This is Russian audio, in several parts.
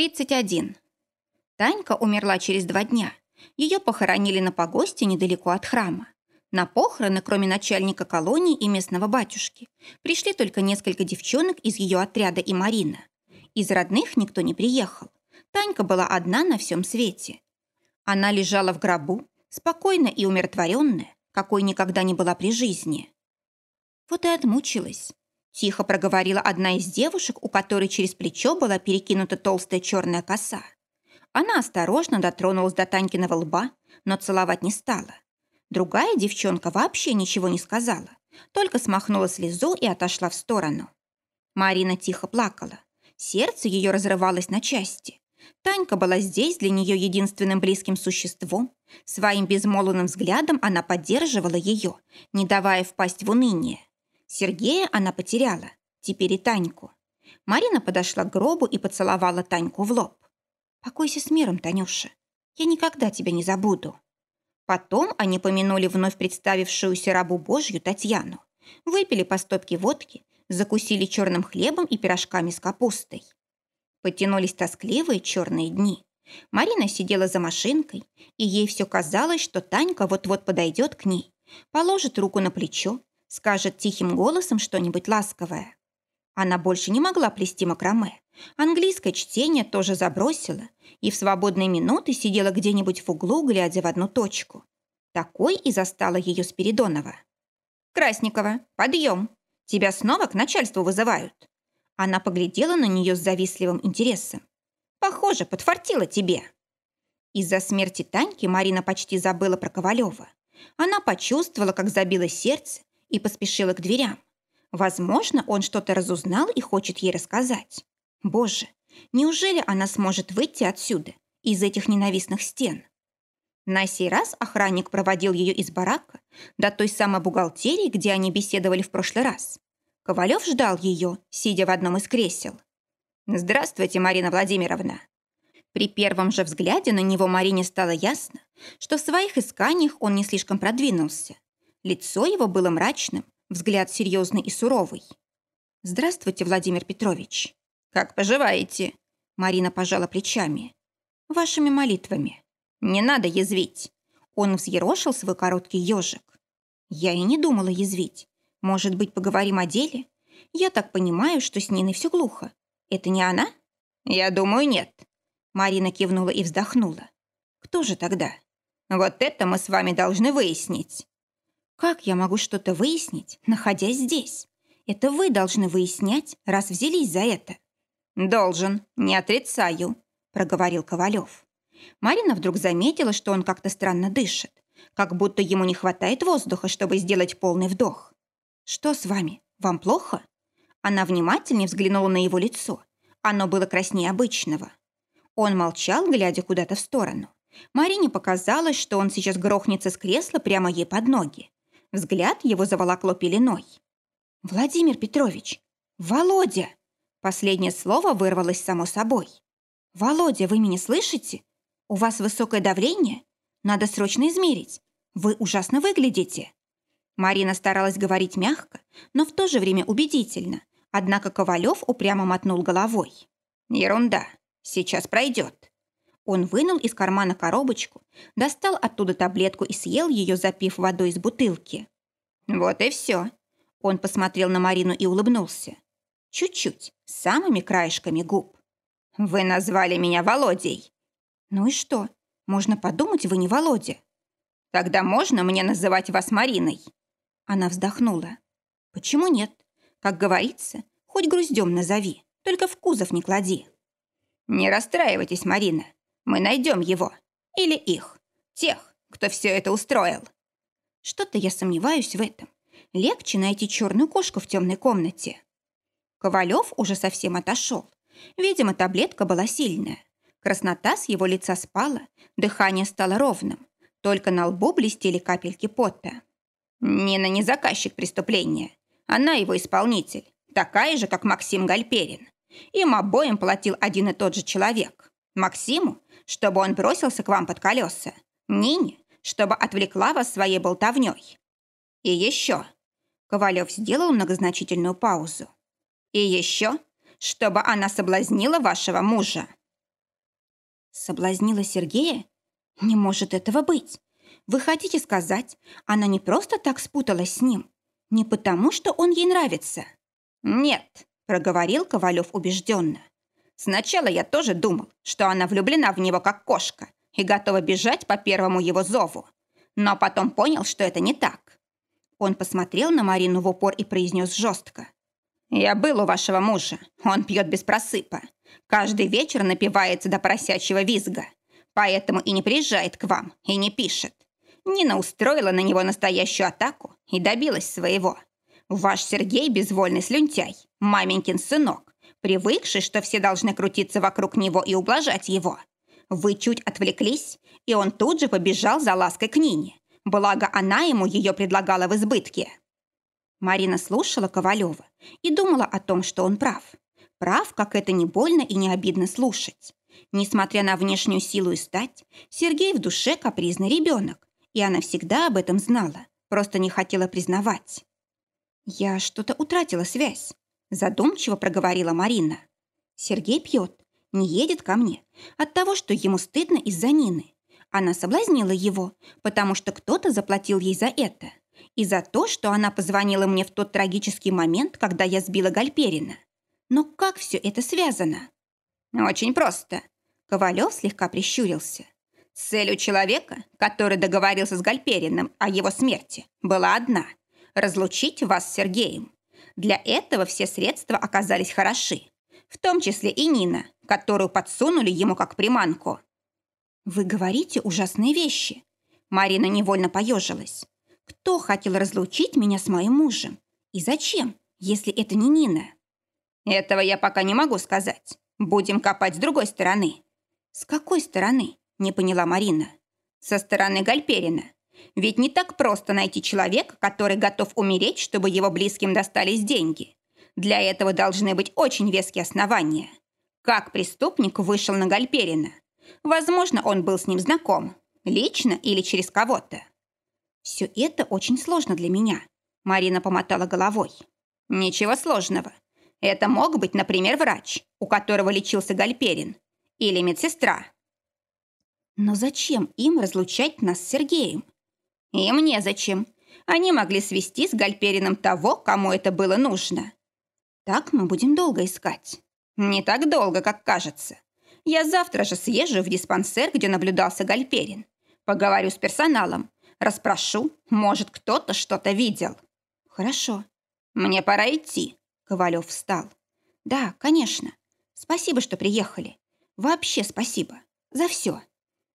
31. Танька умерла через два дня. Ее похоронили на погосте недалеко от храма. На похороны, кроме начальника колонии и местного батюшки, пришли только несколько девчонок из ее отряда и Марина. Из родных никто не приехал. Танька была одна на всем свете. Она лежала в гробу, спокойная и умиротворенная, какой никогда не была при жизни. Вот и отмучилась. Тихо проговорила одна из девушек, у которой через плечо была перекинута толстая черная коса. Она осторожно дотронулась до Танькиного лба, но целовать не стала. Другая девчонка вообще ничего не сказала, только смахнула слезу и отошла в сторону. Марина тихо плакала. Сердце ее разрывалось на части. Танька была здесь для нее единственным близким существом. Своим безмолвным взглядом она поддерживала ее, не давая впасть в уныние. Сергея она потеряла, теперь и Таньку. Марина подошла к гробу и поцеловала Таньку в лоб. «Покойся с миром, Танюша. Я никогда тебя не забуду». Потом они помянули вновь представившуюся рабу Божью Татьяну. Выпили по стопке водки, закусили черным хлебом и пирожками с капустой. Потянулись тоскливые черные дни. Марина сидела за машинкой, и ей все казалось, что Танька вот-вот подойдет к ней, положит руку на плечо, скажет тихим голосом что-нибудь ласковое. Она больше не могла плести макраме. Английское чтение тоже забросила и в свободные минуты сидела где-нибудь в углу, глядя в одну точку. Такой и застала ее Спиридонова. «Красникова, подъем! Тебя снова к начальству вызывают!» Она поглядела на нее с завистливым интересом. «Похоже, подфартило тебе!» Из-за смерти Таньки Марина почти забыла про Ковалева. Она почувствовала, как забилось сердце, и поспешила к дверям. Возможно, он что-то разузнал и хочет ей рассказать. Боже, неужели она сможет выйти отсюда, из этих ненавистных стен? На сей раз охранник проводил ее из барака до той самой бухгалтерии, где они беседовали в прошлый раз. Ковалев ждал ее, сидя в одном из кресел. «Здравствуйте, Марина Владимировна». При первом же взгляде на него Марине стало ясно, что в своих исканиях он не слишком продвинулся. Лицо его было мрачным, взгляд серьезный и суровый. «Здравствуйте, Владимир Петрович». «Как поживаете?» Марина пожала плечами. «Вашими молитвами. Не надо язвить». Он взъерошил свой короткий ежик. «Я и не думала язвить. Может быть, поговорим о деле? Я так понимаю, что с Ниной все глухо. Это не она?» «Я думаю, нет». Марина кивнула и вздохнула. «Кто же тогда?» «Вот это мы с вами должны выяснить». Как я могу что-то выяснить, находясь здесь? Это вы должны выяснять, раз взялись за это. Должен, не отрицаю, проговорил Ковалев. Марина вдруг заметила, что он как-то странно дышит, как будто ему не хватает воздуха, чтобы сделать полный вдох. «Что с вами? Вам плохо?» Она внимательнее взглянула на его лицо. Оно было краснее обычного. Он молчал, глядя куда-то в сторону. Марине показалось, что он сейчас грохнется с кресла прямо ей под ноги. Взгляд его заволокло пеленой. «Владимир Петрович! Володя!» Последнее слово вырвалось само собой. «Володя, вы меня слышите? У вас высокое давление? Надо срочно измерить. Вы ужасно выглядите». Марина старалась говорить мягко, но в то же время убедительно. Однако Ковалев упрямо мотнул головой. «Ерунда. Сейчас пройдет». Он вынул из кармана коробочку, достал оттуда таблетку и съел ее, запив водой из бутылки. «Вот и все». Он посмотрел на Марину и улыбнулся. Чуть-чуть, самыми краешками губ. «Вы назвали меня Володей». «Ну и что? Можно подумать, вы не Володя». «Тогда можно мне называть вас Мариной?» Она вздохнула. «Почему нет? Как говорится, хоть груздем назови, только в кузов не клади». «Не расстраивайтесь, Марина. Мы найдем его. Или их. Тех, кто все это устроил. Что-то я сомневаюсь в этом. Легче найти черную кошку в темной комнате. Ковалев уже совсем отошел. Видимо, таблетка была сильная. Краснота с его лица спала, дыхание стало ровным. Только на лбу блестели капельки пота. Нина не заказчик преступления. Она его исполнитель. Такая же, как Максим Гальперин. Им обоим платил один и тот же человек. Максиму чтобы он бросился к вам под колеса. Нине, чтобы отвлекла вас своей болтовней. И еще. Ковалев сделал многозначительную паузу. И еще, чтобы она соблазнила вашего мужа. Соблазнила Сергея? Не может этого быть. Вы хотите сказать, она не просто так спуталась с ним? Не потому, что он ей нравится? Нет, проговорил Ковалев убежденно. Сначала я тоже думал, что она влюблена в него как кошка и готова бежать по первому его зову. Но потом понял, что это не так. Он посмотрел на Марину в упор и произнес жестко. «Я был у вашего мужа. Он пьет без просыпа. Каждый вечер напивается до поросячьего визга. Поэтому и не приезжает к вам, и не пишет. Нина устроила на него настоящую атаку и добилась своего. Ваш Сергей – безвольный слюнтяй, маменькин сынок, привыкший, что все должны крутиться вокруг него и ублажать его. Вы чуть отвлеклись, и он тут же побежал за лаской к Нине. Благо, она ему ее предлагала в избытке. Марина слушала Ковалева и думала о том, что он прав. Прав, как это не больно и не обидно слушать. Несмотря на внешнюю силу и стать, Сергей в душе капризный ребенок, и она всегда об этом знала, просто не хотела признавать. «Я что-то утратила связь», – задумчиво проговорила Марина. «Сергей пьет, не едет ко мне от того, что ему стыдно из-за Нины. Она соблазнила его, потому что кто-то заплатил ей за это. И за то, что она позвонила мне в тот трагический момент, когда я сбила Гальперина. Но как все это связано? Очень просто. Ковалев слегка прищурился. Цель у человека, который договорился с Гальпериным о его смерти, была одна – разлучить вас с Сергеем. Для этого все средства оказались хороши, в том числе и Нина, которую подсунули ему как приманку. «Вы говорите ужасные вещи». Марина невольно поежилась. «Кто хотел разлучить меня с моим мужем? И зачем, если это не Нина?» «Этого я пока не могу сказать. Будем копать с другой стороны». «С какой стороны?» – не поняла Марина. «Со стороны Гальперина. Ведь не так просто найти человека, который готов умереть, чтобы его близким достались деньги. Для этого должны быть очень веские основания. Как преступник вышел на Гальперина? Возможно, он был с ним знаком. Лично или через кого-то. Все это очень сложно для меня. Марина помотала головой. Ничего сложного. Это мог быть, например, врач, у которого лечился Гальперин. Или медсестра. Но зачем им разлучать нас с Сергеем? И мне зачем. Они могли свести с Гальперином того, кому это было нужно. Так мы будем долго искать. Не так долго, как кажется. Я завтра же съезжу в диспансер, где наблюдался Гальперин. Поговорю с персоналом. Расспрошу, может, кто-то что-то видел. Хорошо. Мне пора идти. Ковалев встал. Да, конечно. Спасибо, что приехали. Вообще спасибо. За все.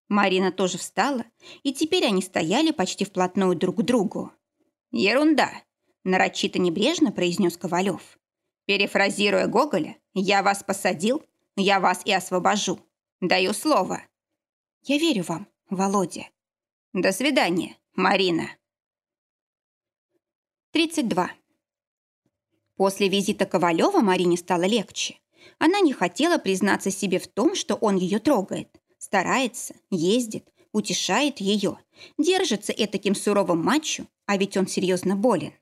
Марина тоже встала, и теперь они стояли почти вплотную друг к другу. «Ерунда!» – нарочито небрежно произнес Ковалев. «Перефразируя Гоголя, я вас посадил, я вас и освобожу. Даю слово. Я верю вам, Володя. До свидания, Марина. 32. После визита Ковалева Марине стало легче. Она не хотела признаться себе в том, что он ее трогает. Старается, ездит, утешает ее, держится этаким суровым мачо, а ведь он серьезно болен.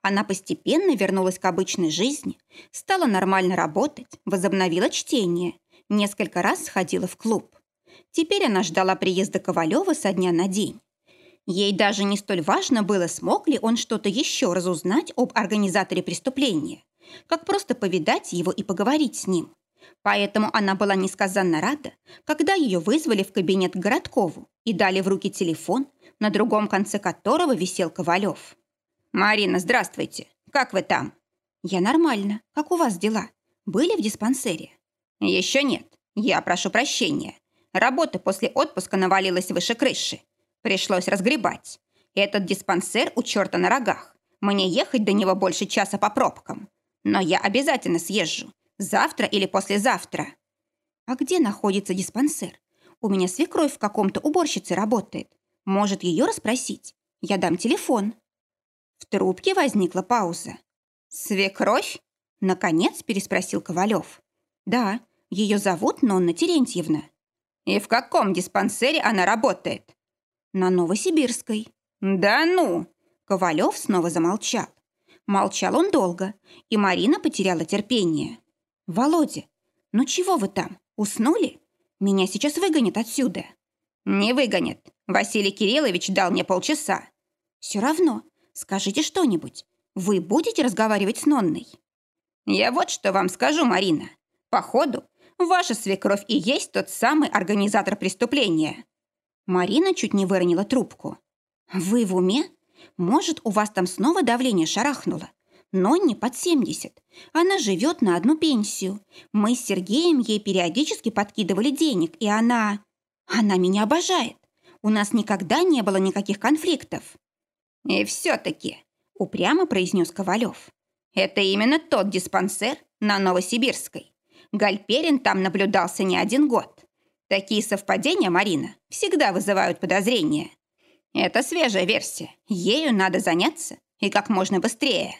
Она постепенно вернулась к обычной жизни, стала нормально работать, возобновила чтение, несколько раз сходила в клуб. Теперь она ждала приезда Ковалева со дня на день. Ей даже не столь важно было, смог ли он что-то еще разузнать об организаторе преступления, как просто повидать его и поговорить с ним. Поэтому она была несказанно рада, когда ее вызвали в кабинет к Городкову и дали в руки телефон, на другом конце которого висел Ковалев. «Марина, здравствуйте. Как вы там?» «Я нормально. Как у вас дела? Были в диспансере?» «Еще нет. Я прошу прощения. Работа после отпуска навалилась выше крыши. Пришлось разгребать. Этот диспансер у черта на рогах. Мне ехать до него больше часа по пробкам. Но я обязательно съезжу. Завтра или послезавтра». «А где находится диспансер? У меня свекровь в каком-то уборщице работает. Может, ее расспросить? Я дам телефон». В трубке возникла пауза. «Свекровь?» – наконец переспросил Ковалев. «Да, ее зовут Нонна Терентьевна». «И в каком диспансере она работает?» «На Новосибирской». «Да ну!» Ковалев снова замолчал. Молчал он долго, и Марина потеряла терпение. «Володя, ну чего вы там, уснули?» Меня сейчас выгонят отсюда». «Не выгонят. Василий Кириллович дал мне полчаса». «Все равно. Скажите что-нибудь. Вы будете разговаривать с Нонной?» «Я вот что вам скажу, Марина. Походу, ваша свекровь и есть тот самый организатор преступления». Марина чуть не выронила трубку. «Вы в уме? Может, у вас там снова давление шарахнуло? Нонне под 70. Она живет на одну пенсию. Мы с Сергеем ей периодически подкидывали денег, и она... Она меня обожает. У нас никогда не было никаких конфликтов». «И все-таки», — упрямо произнес Ковалев, «это именно тот диспансер на Новосибирской. Гальперин там наблюдался не один год. Такие совпадения, Марина, всегда вызывают подозрения. Это свежая версия. Ею надо заняться и как можно быстрее.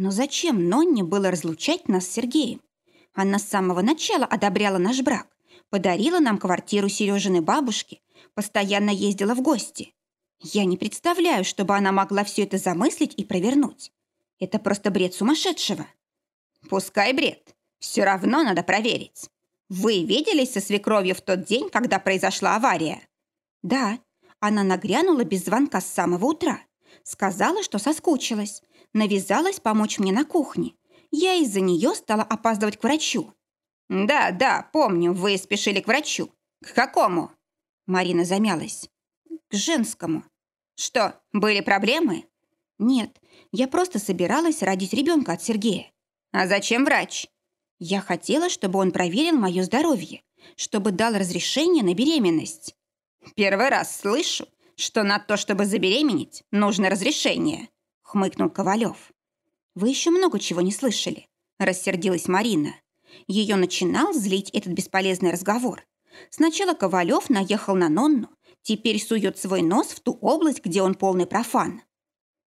Но зачем Нонне было разлучать нас с Сергеем? Она с самого начала одобряла наш брак, подарила нам квартиру Сережиной бабушки, постоянно ездила в гости. Я не представляю, чтобы она могла все это замыслить и провернуть. Это просто бред сумасшедшего. Пускай бред. Все равно надо проверить. Вы виделись со свекровью в тот день, когда произошла авария? Да, она нагрянула без звонка с самого утра. Сказала, что соскучилась. Навязалась помочь мне на кухне. Я из-за нее стала опаздывать к врачу. «Да, да, помню, вы спешили к врачу. К какому?» Марина замялась. «К женскому». «Что, были проблемы?» «Нет, я просто собиралась родить ребенка от Сергея». «А зачем врач?» «Я хотела, чтобы он проверил мое здоровье, чтобы дал разрешение на беременность». «Первый раз слышу, что на то, чтобы забеременеть, нужно разрешение», — хмыкнул Ковалев. «Вы еще много чего не слышали», — рассердилась Марина. Ее начинал злить этот бесполезный разговор. Сначала Ковалев наехал на Нонну, теперь сует свой нос в ту область, где он полный профан.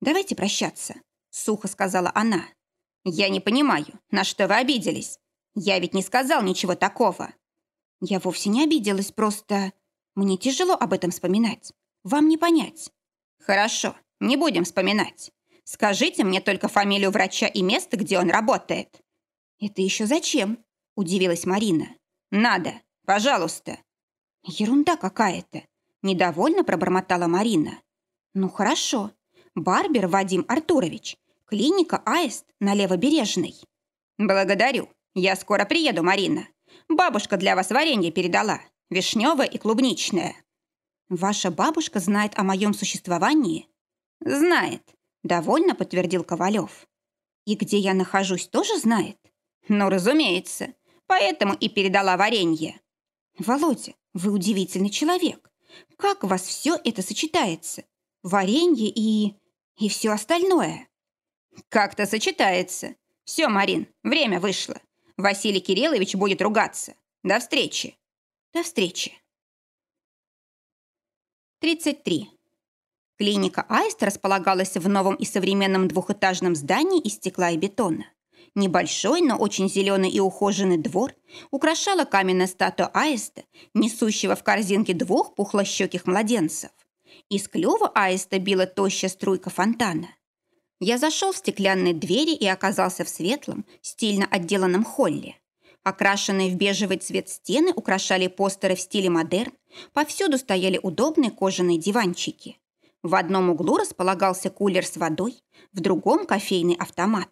«Давайте прощаться», — сухо сказала она. «Я не понимаю, на что вы обиделись? Я ведь не сказал ничего такого». «Я вовсе не обиделась, просто...» Мне тяжело об этом вспоминать. Вам не понять. Хорошо, не будем вспоминать. Скажите мне только фамилию врача и место, где он работает. Это еще зачем? Удивилась Марина. Надо, пожалуйста. Ерунда какая-то. Недовольно пробормотала Марина. Ну хорошо. Барбер Вадим Артурович. Клиника Аист на Левобережной. Благодарю. Я скоро приеду, Марина. Бабушка для вас варенье передала. Вишневое и клубничное. Ваша бабушка знает о моем существовании? Знает, довольно подтвердил Ковалев. И где я нахожусь, тоже знает? Ну, разумеется. Поэтому и передала варенье. Володя, вы удивительный человек. Как у вас все это сочетается? Варенье и... и все остальное. Как-то сочетается. Все, Марин, время вышло. Василий Кириллович будет ругаться. До встречи. До встречи. 33. Клиника «Аист» располагалась в новом и современном двухэтажном здании из стекла и бетона. Небольшой, но очень зеленый и ухоженный двор украшала каменная статуя аиста, несущего в корзинке двух пухлощеких младенцев. Из клюва аиста била тощая струйка фонтана. Я зашел в стеклянные двери и оказался в светлом, стильно отделанном холле. Окрашенные в бежевый цвет стены украшали постеры в стиле модерн, повсюду стояли удобные кожаные диванчики. В одном углу располагался кулер с водой, в другом – кофейный автомат.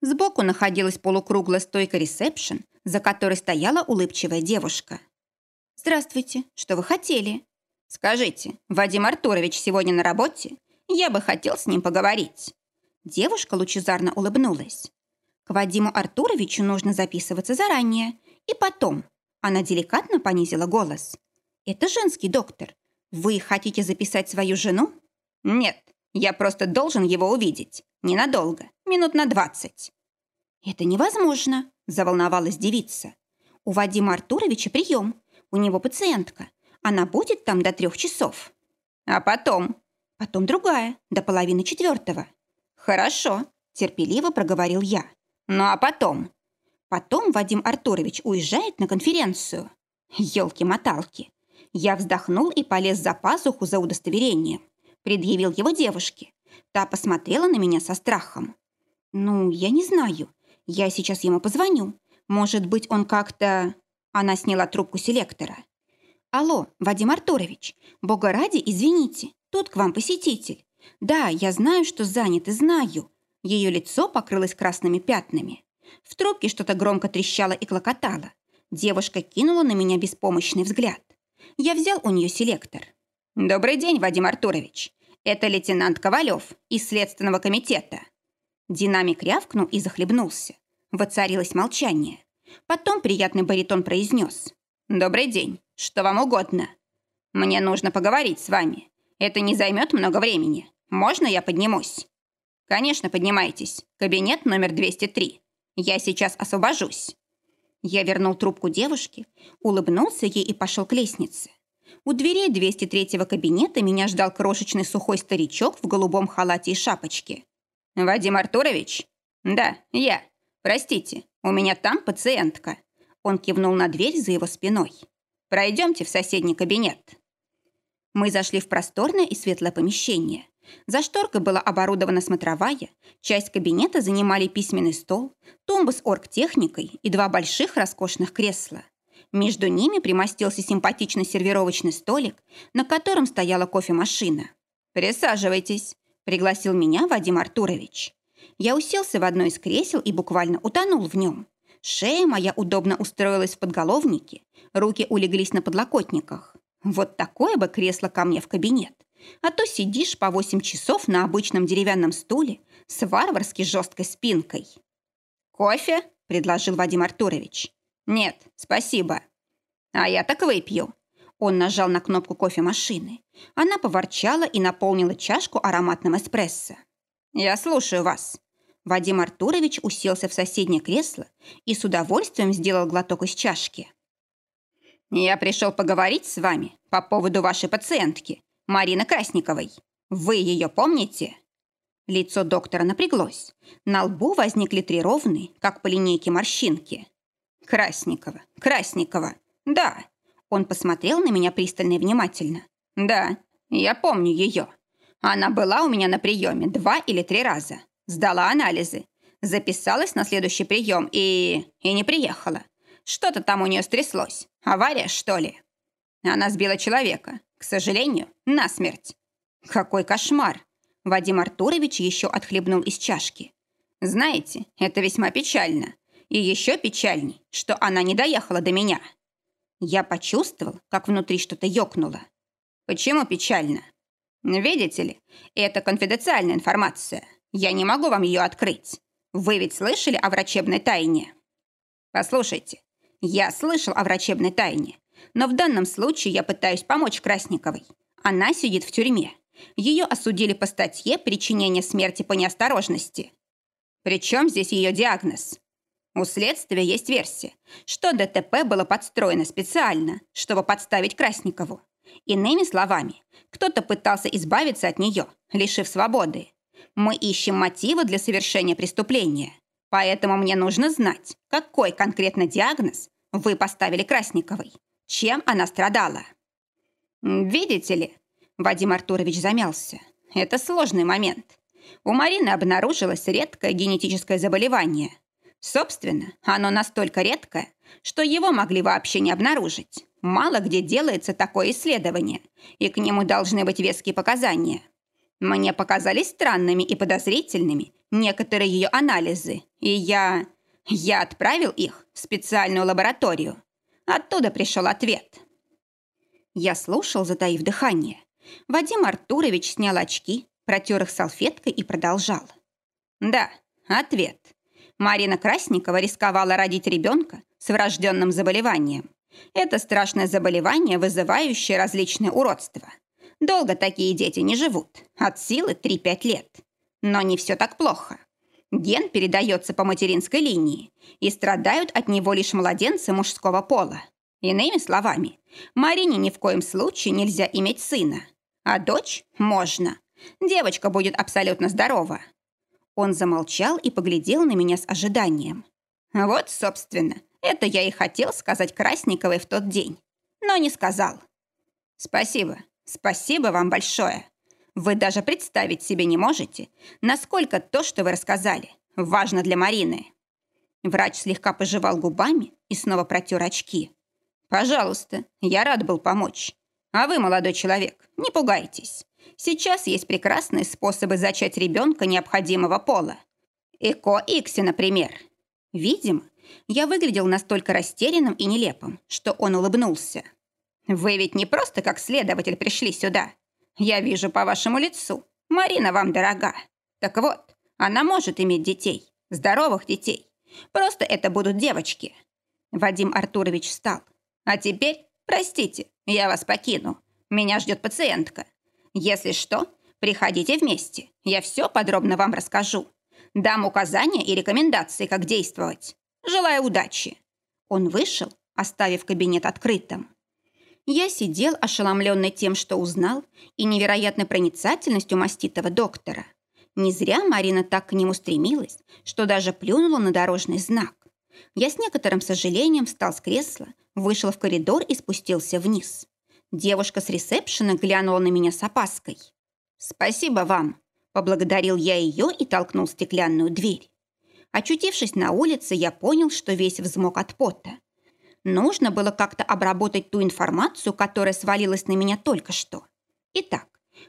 Сбоку находилась полукруглая стойка ресепшн, за которой стояла улыбчивая девушка. «Здравствуйте, что вы хотели?» «Скажите, Вадим Артурович сегодня на работе? Я бы хотел с ним поговорить». Девушка лучезарно улыбнулась. К Вадиму Артуровичу нужно записываться заранее. И потом. Она деликатно понизила голос. Это женский доктор. Вы хотите записать свою жену? Нет, я просто должен его увидеть. Ненадолго, минут на двадцать. Это невозможно, заволновалась девица. У Вадима Артуровича прием. У него пациентка. Она будет там до трех часов. А потом? Потом другая, до половины четвертого. Хорошо, терпеливо проговорил я. Ну а потом? Потом Вадим Артурович уезжает на конференцию. Ёлки-моталки. Я вздохнул и полез за пазуху за удостоверением. Предъявил его девушке. Та посмотрела на меня со страхом. «Ну, я не знаю. Я сейчас ему позвоню. Может быть, он как-то...» Она сняла трубку селектора. «Алло, Вадим Артурович, бога ради, извините, тут к вам посетитель. Да, я знаю, что занят и знаю». Ее лицо покрылось красными пятнами. В трубке что-то громко трещало и клокотало. Девушка кинула на меня беспомощный взгляд. Я взял у нее селектор. «Добрый день, Вадим Артурович. Это лейтенант Ковалев из Следственного комитета». Динамик рявкнул и захлебнулся. Воцарилось молчание. Потом приятный баритон произнес. «Добрый день. Что вам угодно?» «Мне нужно поговорить с вами. Это не займет много времени. Можно я поднимусь?» «Конечно, поднимайтесь. Кабинет номер 203. Я сейчас освобожусь». Я вернул трубку девушке, улыбнулся ей и пошел к лестнице. У дверей 203-го кабинета меня ждал крошечный сухой старичок в голубом халате и шапочке. «Вадим Артурович?» «Да, я. Простите, у меня там пациентка». Он кивнул на дверь за его спиной. «Пройдемте в соседний кабинет». Мы зашли в просторное и светлое помещение. За шторкой была оборудована смотровая, часть кабинета занимали письменный стол, тумба с оргтехникой и два больших роскошных кресла. Между ними примостился симпатичный сервировочный столик, на котором стояла кофемашина. «Присаживайтесь», — пригласил меня Вадим Артурович. Я уселся в одно из кресел и буквально утонул в нем. Шея моя удобно устроилась в подголовнике, руки улеглись на подлокотниках. Вот такое бы кресло ко мне в кабинет. А то сидишь по 8 часов на обычном деревянном стуле с варварски жесткой спинкой. «Кофе?» – предложил Вадим Артурович. «Нет, спасибо». «А я так выпью». Он нажал на кнопку кофемашины. Она поворчала и наполнила чашку ароматным эспрессо. «Я слушаю вас». Вадим Артурович уселся в соседнее кресло и с удовольствием сделал глоток из чашки. «Я пришел поговорить с вами по поводу вашей пациентки, Марины Красниковой. Вы ее помните?» Лицо доктора напряглось. На лбу возникли три ровные, как по линейке морщинки. «Красникова, Красникова, да». Он посмотрел на меня пристально и внимательно. «Да, я помню ее. Она была у меня на приеме два или три раза. Сдала анализы. Записалась на следующий прием и... и не приехала. Что-то там у нее стряслось. Авария, что ли? Она сбила человека. К сожалению, насмерть. Какой кошмар. Вадим Артурович еще отхлебнул из чашки. Знаете, это весьма печально. И еще печальней, что она не доехала до меня. Я почувствовал, как внутри что-то ёкнуло. Почему печально? Видите ли, это конфиденциальная информация. Я не могу вам ее открыть. Вы ведь слышали о врачебной тайне? Послушайте, я слышал о врачебной тайне, но в данном случае я пытаюсь помочь Красниковой. Она сидит в тюрьме. Ее осудили по статье «Причинение смерти по неосторожности». Причем здесь ее диагноз? У следствия есть версия, что ДТП было подстроено специально, чтобы подставить Красникову. Иными словами, кто-то пытался избавиться от нее, лишив свободы. Мы ищем мотивы для совершения преступления. Поэтому мне нужно знать, какой конкретно диагноз вы поставили Красниковой. Чем она страдала? Видите ли, Вадим Артурович замялся. Это сложный момент. У Марины обнаружилось редкое генетическое заболевание. Собственно, оно настолько редкое, что его могли вообще не обнаружить. Мало где делается такое исследование, и к нему должны быть веские показания. Мне показались странными и подозрительными некоторые ее анализы, и я... я отправил их в специальную лабораторию. Оттуда пришел ответ. Я слушал, затаив дыхание. Вадим Артурович снял очки, протер их салфеткой и продолжал. Да, ответ. Марина Красникова рисковала родить ребенка с врожденным заболеванием. Это страшное заболевание, вызывающее различные уродства. Долго такие дети не живут, от силы 3-5 лет. Но не все так плохо. Ген передается по материнской линии, и страдают от него лишь младенцы мужского пола. Иными словами, Марине ни в коем случае нельзя иметь сына, а дочь можно. Девочка будет абсолютно здорова. Он замолчал и поглядел на меня с ожиданием. Вот, собственно, это я и хотел сказать Красниковой в тот день, но не сказал. Спасибо, спасибо вам большое. Вы даже представить себе не можете, насколько то, что вы рассказали, важно для Марины. Врач слегка пожевал губами и снова протер очки. Пожалуйста, я рад был помочь. А вы, молодой человек, не пугайтесь. Сейчас есть прекрасные способы зачать ребенка необходимого пола. Эко-Икси, например. Видимо, я выглядел настолько растерянным и нелепым, что он улыбнулся. Вы ведь не просто как следователь пришли сюда. Я вижу по вашему лицу. Марина вам дорога. Так вот, она может иметь детей. Здоровых детей. Просто это будут девочки. Вадим Артурович встал. А теперь, простите, я вас покину. Меня ждет пациентка. Если что, приходите вместе. Я все подробно вам расскажу. Дам указания и рекомендации, как действовать. Желаю удачи. Он вышел, оставив кабинет открытым. Я сидел, ошеломленный тем, что узнал, и невероятной проницательностью маститого доктора. Не зря Марина так к нему стремилась, что даже плюнула на дорожный знак. Я с некоторым сожалением встал с кресла, вышел в коридор и спустился вниз. Девушка с ресепшена глянула на меня с опаской. «Спасибо вам», – поблагодарил я ее и толкнул стеклянную дверь. Очутившись на улице, я понял, что весь взмок от пота. Нужно было как-то обработать ту информацию, которая свалилась на меня только что. Итак,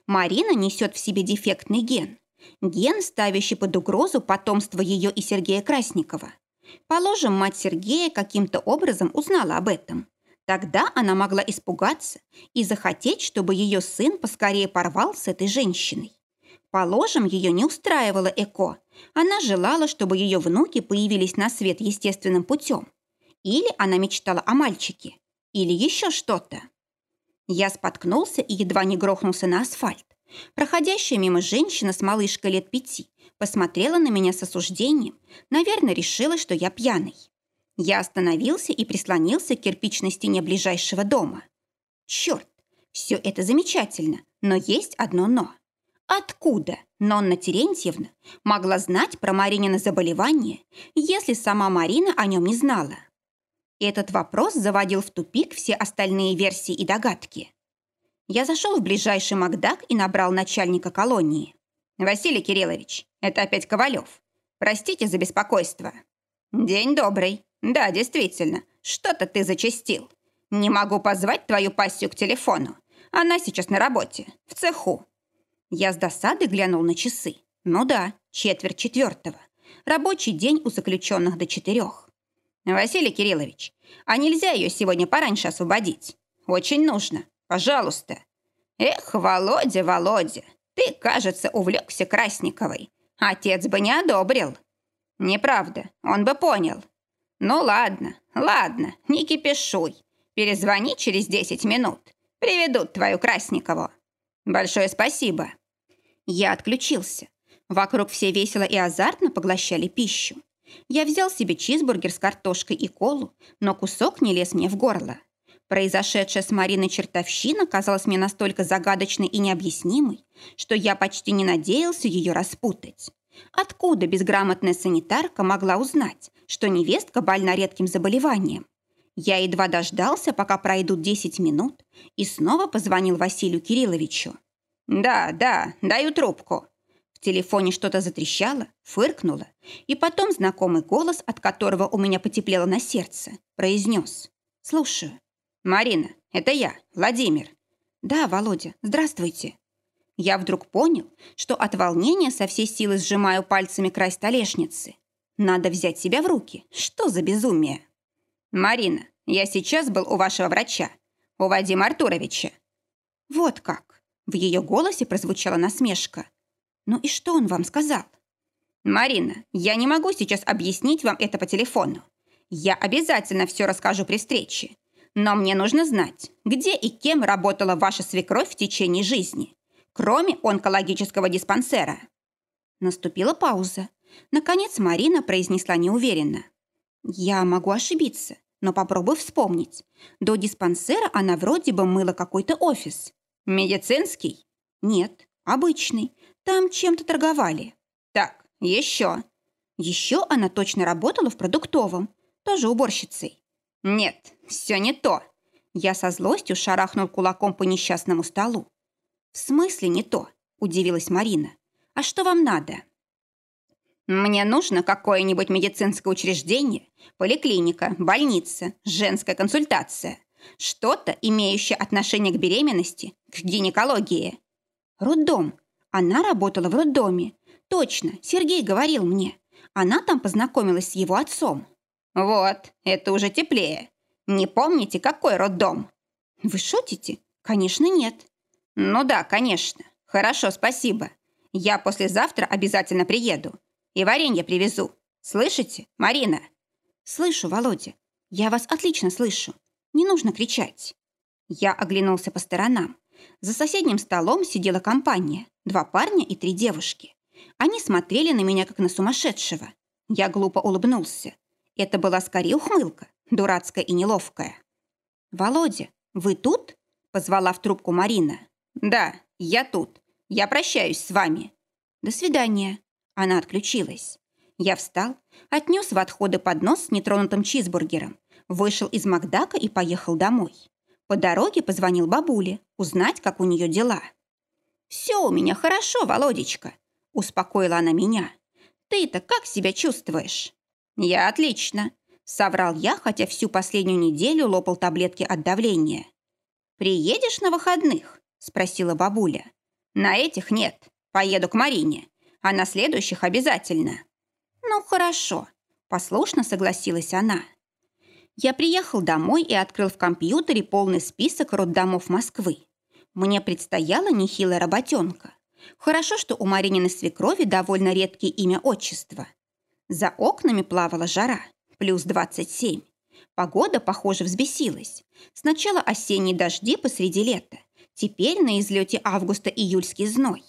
Марина несет в себе дефектный ген. Ген, ставящий под угрозу потомство ее и Сергея Красникова. Положим, мать Сергея каким-то образом узнала об этом. Тогда она могла испугаться и захотеть, чтобы ее сын поскорее порвал с этой женщиной. Положим, ее не устраивало ЭКО. Она желала, чтобы ее внуки появились на свет естественным путем. Или она мечтала о мальчике. Или еще что-то. Я споткнулся и едва не грохнулся на асфальт. Проходящая мимо женщина с малышкой лет пяти посмотрела на меня с осуждением. Наверное, решила, что я пьяный. Я остановился и прислонился к кирпичной стене ближайшего дома. Черт, все это замечательно, но есть одно «но». Откуда Нонна Терентьевна могла знать про Маринина заболевание, если сама Марина о нем не знала? Этот вопрос заводил в тупик все остальные версии и догадки. Я зашел в ближайший Макдак и набрал начальника колонии. «Василий Кириллович, это опять Ковалев. Простите за беспокойство». «День добрый. Да, действительно, что-то ты зачастил. Не могу позвать твою пассию к телефону. Она сейчас на работе, в цеху». Я с досады глянул на часы. Ну да, четверть четвертого. Рабочий день у заключенных до четырех. «Василий Кириллович, а нельзя ее сегодня пораньше освободить? Очень нужно. Пожалуйста». «Эх, Володя, Володя, ты, кажется, увлекся Красниковой. Отец бы не одобрил». «Неправда, он бы понял». «Ну ладно, ладно, не кипишуй. Перезвони через 10 минут. Приведут твою Красникову». «Большое спасибо». Я отключился. Вокруг все весело и азартно поглощали пищу. Я взял себе чизбургер с картошкой и колу, но кусок не лез мне в горло. Произошедшая с Мариной чертовщина казалась мне настолько загадочной и необъяснимой, что я почти не надеялся ее распутать. Откуда безграмотная санитарка могла узнать, что невестка больна редким заболеванием? Я едва дождался, пока пройдут 10 минут, и снова позвонил Василию Кирилловичу. «Да, да, даю трубку», в телефоне что-то затрещало, фыркнуло, и потом знакомый голос, от которого у меня потеплело на сердце, произнес. «Слушаю». «Марина, это я, Владимир». «Да, Володя, здравствуйте». Я вдруг понял, что от волнения со всей силы сжимаю пальцами край столешницы. Надо взять себя в руки. Что за безумие? «Марина, я сейчас был у вашего врача, у Вадима Артуровича». «Вот как». В ее голосе прозвучала насмешка. «Ну и что он вам сказал?» «Марина, я не могу сейчас объяснить вам это по телефону. Я обязательно все расскажу при встрече. Но мне нужно знать, где и кем работала ваша свекровь в течение жизни, кроме онкологического диспансера». Наступила пауза. Наконец Марина произнесла неуверенно. «Я могу ошибиться, но попробуй вспомнить. До диспансера она вроде бы мыла какой-то офис. Медицинский? Нет, обычный. Там чем-то торговали. Так, еще. Еще она точно работала в продуктовом. Тоже уборщицей. Нет, все не то. Я со злостью шарахнул кулаком по несчастному столу. В смысле не то? Удивилась Марина. А что вам надо? Мне нужно какое-нибудь медицинское учреждение, поликлиника, больница, женская консультация. Что-то, имеющее отношение к беременности, к гинекологии. Роддом. Она работала в роддоме. Точно, Сергей говорил мне. Она там познакомилась с его отцом. Вот, это уже теплее. Не помните, какой роддом? Вы шутите? Конечно, нет. Ну да, конечно. Хорошо, спасибо. Я послезавтра обязательно приеду. И варенье привезу. Слышите, Марина? Слышу, Володя. Я вас отлично слышу. Не нужно кричать. Я оглянулся по сторонам. За соседним столом сидела компания. Два парня и три девушки. Они смотрели на меня, как на сумасшедшего. Я глупо улыбнулся. Это была скорее ухмылка, дурацкая и неловкая. «Володя, вы тут?» – позвала в трубку Марина. «Да, я тут. Я прощаюсь с вами». «До свидания». Она отключилась. Я встал, отнес в отходы поднос с нетронутым чизбургером, вышел из Макдака и поехал домой. По дороге позвонил бабуле, узнать, как у нее дела. «Все у меня хорошо, Володечка», – успокоила она меня. «Ты-то как себя чувствуешь?» «Я отлично», – соврал я, хотя всю последнюю неделю лопал таблетки от давления. «Приедешь на выходных?» – спросила бабуля. «На этих нет. Поеду к Марине. А на следующих обязательно». «Ну, хорошо», – послушно согласилась она. Я приехал домой и открыл в компьютере полный список роддомов Москвы. Мне предстояла нехилая работенка. Хорошо, что у Марининой свекрови довольно редкие имя-отчество. За окнами плавала жара, плюс 27. Погода, похоже, взбесилась. Сначала осенние дожди посреди лета, теперь на излете августа июльский зной.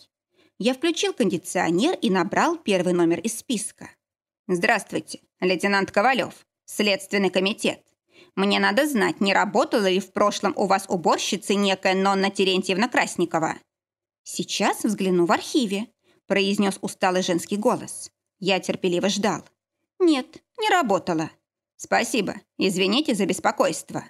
Я включил кондиционер и набрал первый номер из списка. «Здравствуйте, лейтенант Ковалев, Следственный комитет. Мне надо знать, не работала ли в прошлом у вас уборщицей некая Нонна Терентьевна Красникова?» «Сейчас взгляну в архиве», – произнес усталый женский голос. Я терпеливо ждал. «Нет, не работала». «Спасибо. Извините за беспокойство».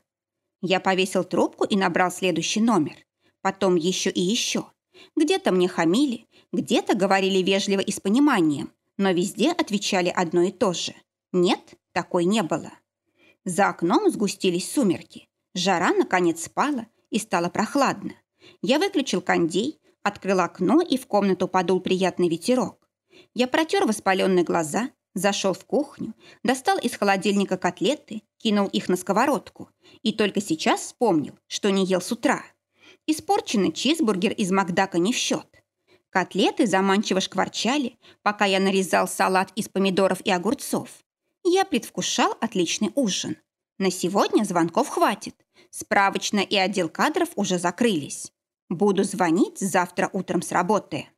Я повесил трубку и набрал следующий номер. Потом еще и еще. Где-то мне хамили, где-то говорили вежливо и с пониманием, но везде отвечали одно и то же. Нет, такой не было. За окном сгустились сумерки. Жара, наконец, спала и стало прохладно. Я выключил кондей, открыл окно, и в комнату подул приятный ветерок. Я протер воспаленные глаза, зашел в кухню, достал из холодильника котлеты, кинул их на сковородку и только сейчас вспомнил, что не ел с утра. Испорченный чизбургер из Макдака не в счет. Котлеты заманчиво шкварчали, пока я нарезал салат из помидоров и огурцов. Я предвкушал отличный ужин. На сегодня звонков хватит. Справочная и отдел кадров уже закрылись. Буду звонить завтра утром с работы.